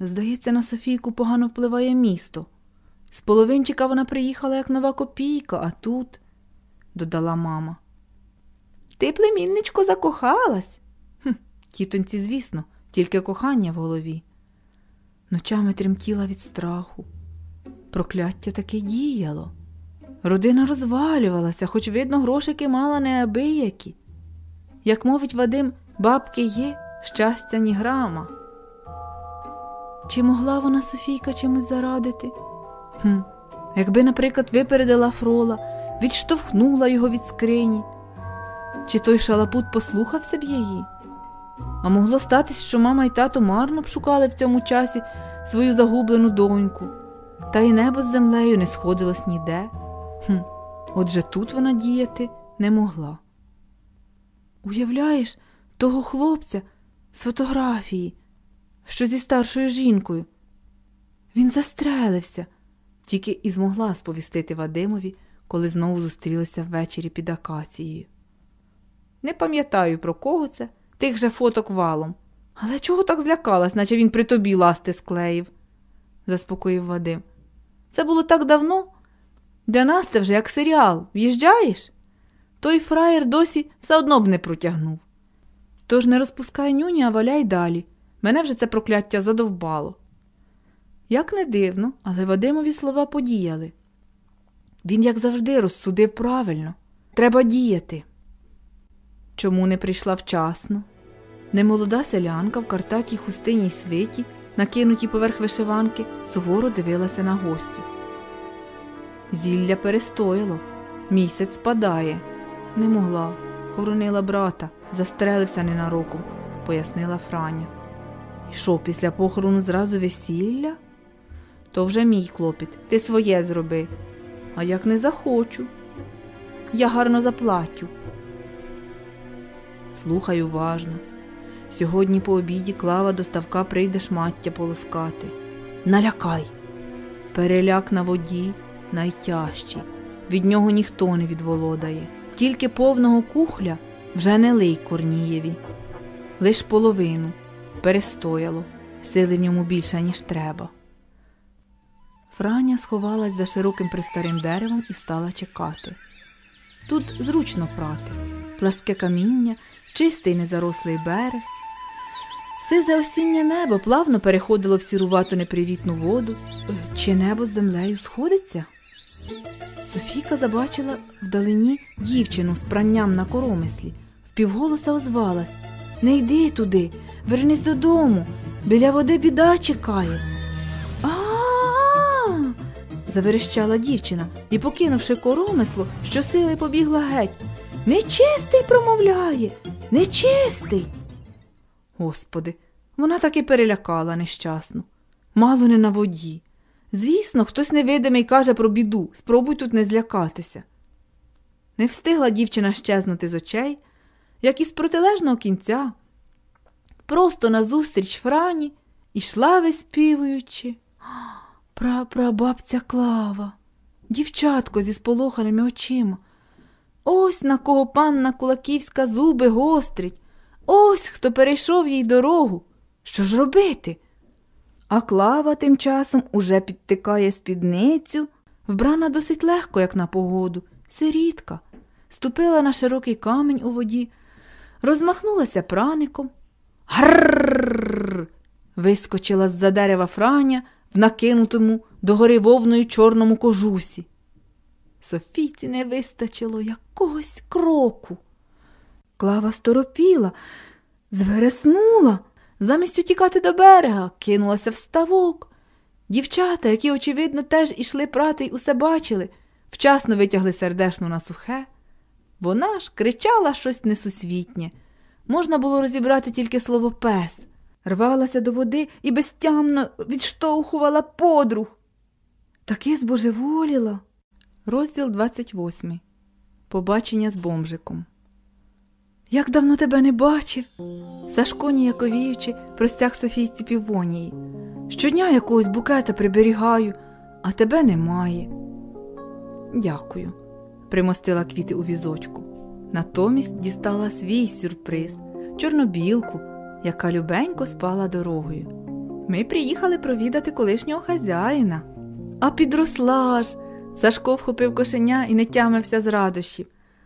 Здається, на Софійку погано впливає місто. З половинчика вона приїхала як нова копійка, а тут, додала мама. Ти, племінничко, закохалась. Хм, Тітоньці, звісно, тільки кохання в голові. Ночами тремтіла від страху. Прокляття таки діяло. Родина розвалювалася, хоч, видно, грошики мала неабиякі. Як мовить Вадим, бабки є, щастя ні грама. Чи могла вона Софійка чимось зарадити? Хм, Якби, наприклад, випередила фрола, відштовхнула його від скрині, чи той шалапут послухався б її? А могло статись, що мама і тато марно б шукали в цьому часі свою загублену доньку, та й небо з землею не сходилось ніде. Хм, Отже тут вона діяти не могла. Уявляєш, того хлопця з фотографії, що зі старшою жінкою. Він застрелився, тільки і змогла сповістити Вадимові, коли знову зустрілися ввечері під акацією. Не пам'ятаю, про кого це, тих же фоток валом. Але чого так злякалась, наче він при тобі ласти склеїв, заспокоїв Вадим. Це було так давно. Для нас це вже як серіал. В'їжджаєш? Той фраєр досі все одно б не протягнув. Тож не розпускай нюні, а валяй далі. Мене вже це прокляття задовбало. Як не дивно, але Вадимові слова подіяли. Він, як завжди, розсудив правильно. Треба діяти. Чому не прийшла вчасно? Немолода селянка в картатій хустиній свиті, накинутій поверх вишиванки, суворо дивилася на гостю. Зілля перестояло, місяць спадає. Не могла, хоронила брата, застрелився ненароком, пояснила Франя. І що, після похорону зразу весілля? То вже мій клопіт, ти своє зроби. А як не захочу, я гарно заплатю. Слухай уважно. Сьогодні по обіді клава до ставка прийде шмаття полоскати. Налякай. Переляк на воді найтяжчий. Від нього ніхто не відволодає. Тільки повного кухля вже не лий Корнієві. Лиш половину перестояло, сили в ньому більше, ніж треба. Франя сховалась за широким пристарим деревом і стала чекати. Тут зручно прати, пласке каміння, чистий незарослий берег. Сизе осіннє небо плавно переходило в сірувату непривітну воду. Е, чи небо з землею сходиться? Софійка забачила вдалині дівчину з пранням на коромислі, впівголоса озвалась Не йди туди, вернись додому, біля води біда чекає. А. заверещала дівчина і, покинувши коромисло, щосили побігла геть. Нечистий промовляє, нечистий. Господи, вона так і перелякала нещасну. Мало не на воді. Звісно, хтось невидимий каже про біду, спробуй тут не злякатися. Не встигла дівчина щезнути з очей, як із протилежного кінця, просто назустріч Франі ішла виспівуючи. Прапрабабця Клава, дівчатко зі сполоханими очима. Ось на кого панна Кулаківська зуби гострить, ось хто перейшов їй дорогу. Що ж робити? А клава тим часом уже підтикає спідницю, вбрана досить легко, як на погоду, сирітка, ступила на широкий камінь у воді, розмахнулася праником. Гррррррр. вискочила з за дерева Франя в накинутому догори вовною чорному кожусі. Софійці не вистачило якогось кроку. Клава сторопіла, звереснула. Замість утікати до берега, кинулася в ставок. Дівчата, які, очевидно, теж ішли прати й усе бачили, вчасно витягли сердешну на сухе. Вона ж кричала щось несусвітнє. Можна було розібрати тільки слово пес, рвалася до води і безтямно відштовхувала подруг. Таки збожеволіла. Розділ 28. Побачення з бомжиком. Як давно тебе не бачив? Сашко, ніяковіючи, простяг Софійці півонії. Щодня якогось букета приберігаю, а тебе немає. Дякую, примостила квіти у візочку. Натомість дістала свій сюрприз, чорнобілку, яка любенько спала дорогою. Ми приїхали провідати колишнього хазяїна. А підросла ж. Сашко вхопив кошеня і не тямився з радощів.